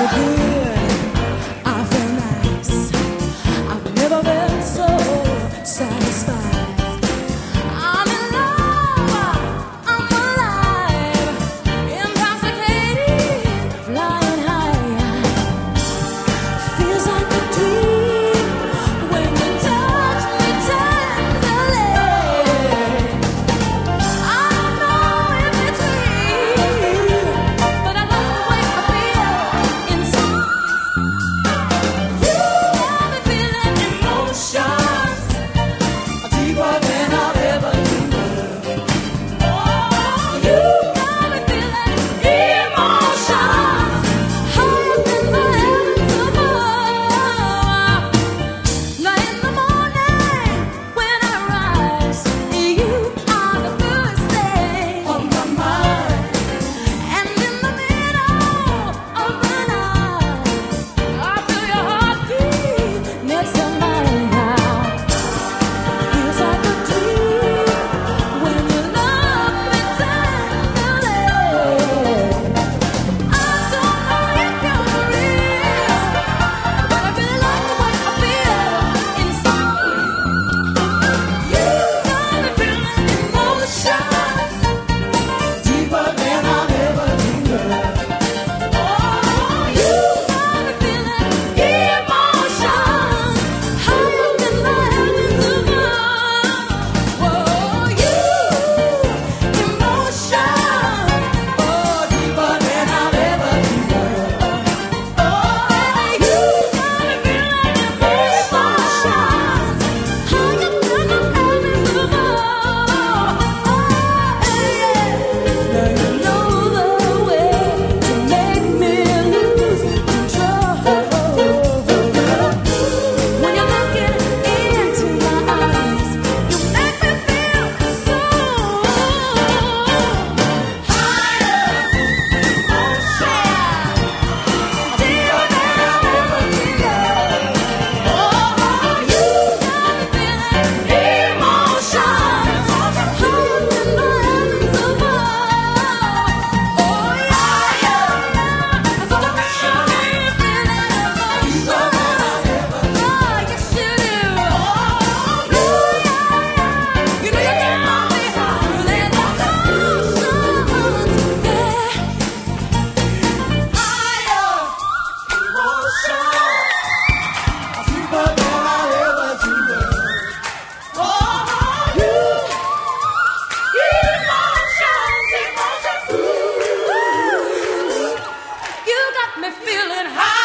我不 me feeling high.